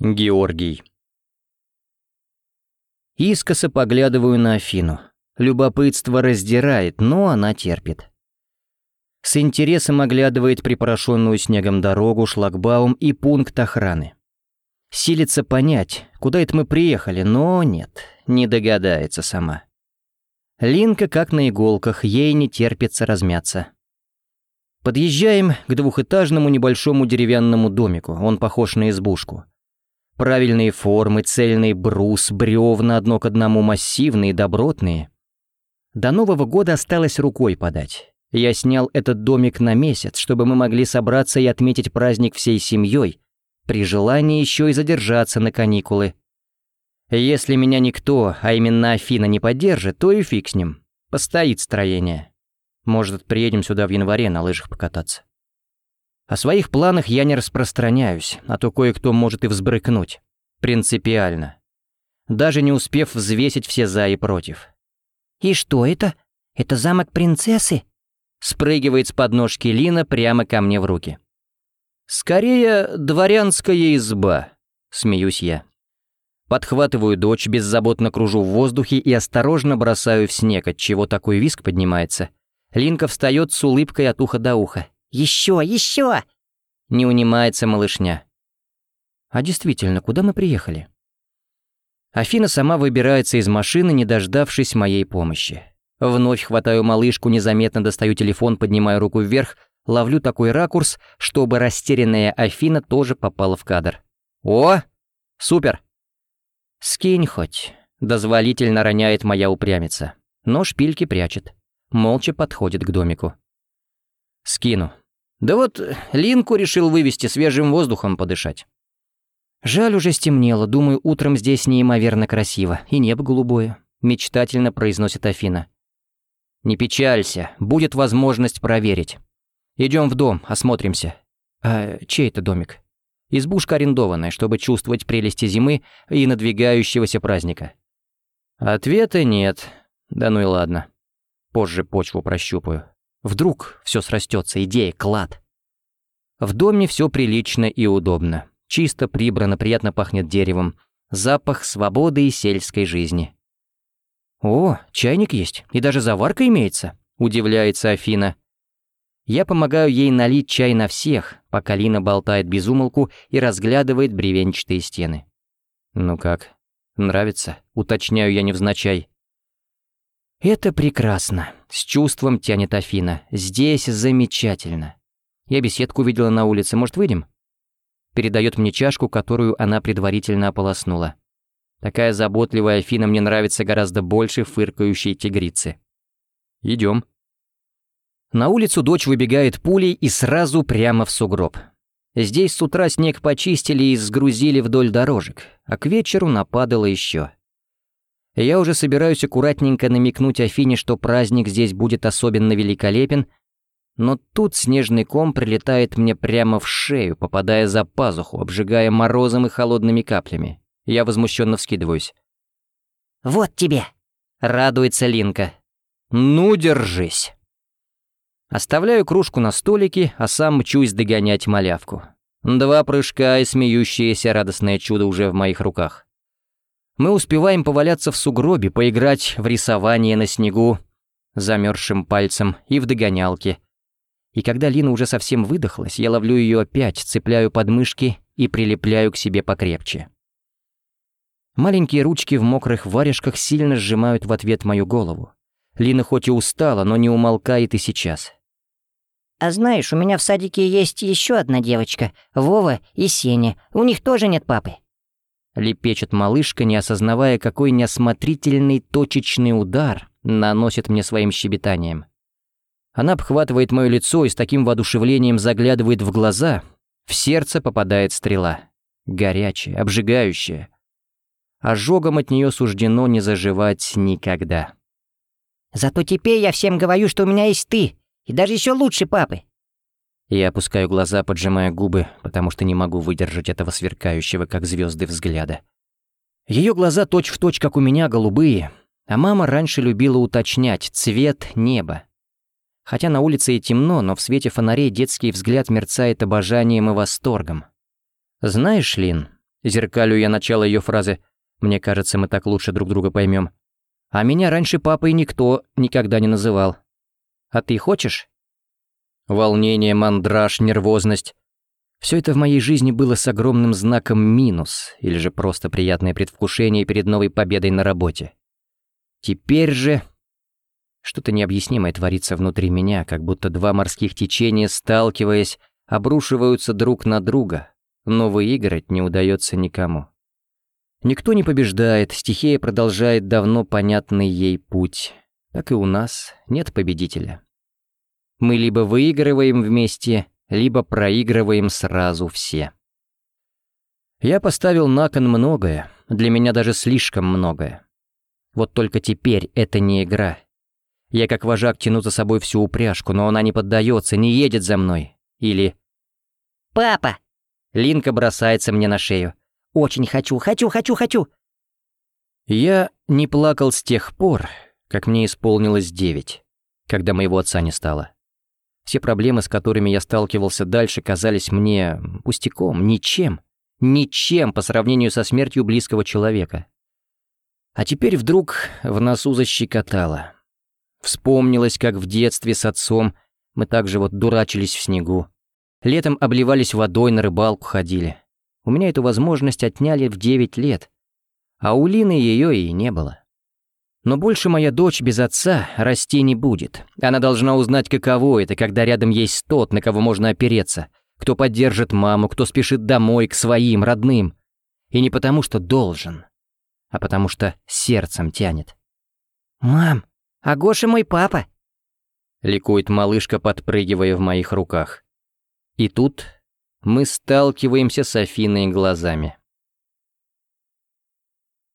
Георгий. Искоса поглядываю на Афину. Любопытство раздирает, но она терпит. С интересом оглядывает припорошенную снегом дорогу, шлагбаум и пункт охраны. Силится понять, куда это мы приехали, но нет, не догадается сама. Линка как на иголках, ей не терпится размяться. Подъезжаем к двухэтажному небольшому деревянному домику, он похож на избушку. Правильные формы, цельный брус, бревна одно к одному массивные, добротные. До Нового года осталось рукой подать. Я снял этот домик на месяц, чтобы мы могли собраться и отметить праздник всей семьей, при желании еще и задержаться на каникулы. Если меня никто, а именно Афина, не поддержит, то и фиг с ним. Постоит строение. Может, приедем сюда в январе на лыжах покататься. О своих планах я не распространяюсь, а то кое-кто может и взбрыкнуть. Принципиально. Даже не успев взвесить все «за» и «против». «И что это? Это замок принцессы?» Спрыгивает с подножки Лина прямо ко мне в руки. «Скорее, дворянская изба», — смеюсь я. Подхватываю дочь, беззаботно кружу в воздухе и осторожно бросаю в снег, от чего такой виск поднимается. Линка встает с улыбкой от уха до уха. Еще, еще!» Не унимается малышня. А действительно, куда мы приехали? Афина сама выбирается из машины, не дождавшись моей помощи. Вновь хватаю малышку, незаметно достаю телефон, поднимаю руку вверх, ловлю такой ракурс, чтобы растерянная Афина тоже попала в кадр. «О! Супер!» «Скинь хоть», — дозволительно роняет моя упрямица, но шпильки прячет. Молча подходит к домику. Скину. Да вот Линку решил вывести свежим воздухом подышать. Жаль, уже стемнело, думаю, утром здесь неимоверно красиво, и небо голубое, мечтательно произносит Афина. Не печалься, будет возможность проверить. Идем в дом, осмотримся. А чей это домик? Избушка арендованная, чтобы чувствовать прелести зимы и надвигающегося праздника. Ответа нет. Да ну и ладно. Позже почву прощупаю. Вдруг все срастется, идея, клад. В доме все прилично и удобно. Чисто прибрано, приятно пахнет деревом. Запах свободы и сельской жизни. «О, чайник есть, и даже заварка имеется», — удивляется Афина. Я помогаю ей налить чай на всех, пока Лина болтает без умолку и разглядывает бревенчатые стены. «Ну как, нравится?» — уточняю я невзначай. «Это прекрасно», — с чувством тянет Афина. «Здесь замечательно. Я беседку видела на улице, может, выйдем?» Передает мне чашку, которую она предварительно ополоснула. Такая заботливая Афина мне нравится гораздо больше фыркающей тигрицы. Идем. На улицу дочь выбегает пулей и сразу прямо в сугроб. Здесь с утра снег почистили и сгрузили вдоль дорожек, а к вечеру нападало еще. Я уже собираюсь аккуратненько намекнуть Афине, что праздник здесь будет особенно великолепен, но тут снежный ком прилетает мне прямо в шею, попадая за пазуху, обжигая морозом и холодными каплями. Я возмущенно вскидываюсь. «Вот тебе!» — радуется Линка. «Ну, держись!» Оставляю кружку на столике, а сам мчусь догонять малявку. Два прыжка и смеющееся радостное чудо уже в моих руках. Мы успеваем поваляться в сугробе, поиграть в рисование на снегу замерзшим пальцем и в догонялке. И когда Лина уже совсем выдохлась, я ловлю ее опять, цепляю подмышки и прилепляю к себе покрепче. Маленькие ручки в мокрых варежках сильно сжимают в ответ мою голову. Лина хоть и устала, но не умолкает и сейчас. «А знаешь, у меня в садике есть еще одна девочка, Вова и Сеня. У них тоже нет папы». Лепечет малышка, не осознавая, какой неосмотрительный точечный удар наносит мне своим щебетанием. Она обхватывает мое лицо и с таким воодушевлением заглядывает в глаза. В сердце попадает стрела. Горячая, обжигающая. Ожогом от нее суждено не заживать никогда. «Зато теперь я всем говорю, что у меня есть ты, и даже еще лучше папы. Я опускаю глаза, поджимая губы, потому что не могу выдержать этого сверкающего, как звезды взгляда. Ее глаза точь-в-точь, как у меня, голубые, а мама раньше любила уточнять цвет неба. Хотя на улице и темно, но в свете фонарей детский взгляд мерцает обожанием и восторгом. Знаешь, Лин, Зеркалю я начало ее фразы «Мне кажется, мы так лучше друг друга поймем». А меня раньше папой никто никогда не называл. А ты хочешь? Волнение, мандраж, нервозность. Все это в моей жизни было с огромным знаком минус, или же просто приятное предвкушение перед новой победой на работе. Теперь же... Что-то необъяснимое творится внутри меня, как будто два морских течения, сталкиваясь, обрушиваются друг на друга, но выиграть не удается никому. Никто не побеждает, стихия продолжает давно понятный ей путь. Так и у нас нет победителя. Мы либо выигрываем вместе, либо проигрываем сразу все. Я поставил на кон многое, для меня даже слишком многое. Вот только теперь это не игра. Я как вожак тяну за собой всю упряжку, но она не поддается, не едет за мной. Или... «Папа!» Линка бросается мне на шею. «Очень хочу, хочу, хочу, хочу!» Я не плакал с тех пор, как мне исполнилось девять, когда моего отца не стало. Все проблемы, с которыми я сталкивался дальше, казались мне пустяком, ничем, ничем по сравнению со смертью близкого человека. А теперь вдруг в носу защекотало. Вспомнилось, как в детстве с отцом мы также вот дурачились в снегу. Летом обливались водой, на рыбалку ходили. У меня эту возможность отняли в девять лет, а у Лины ее и не было. Но больше моя дочь без отца расти не будет. Она должна узнать, каково это, когда рядом есть тот, на кого можно опереться, кто поддержит маму, кто спешит домой, к своим, родным. И не потому, что должен, а потому что сердцем тянет. «Мам, а Гоша мой папа!» Ликует малышка, подпрыгивая в моих руках. И тут мы сталкиваемся с Афиной глазами.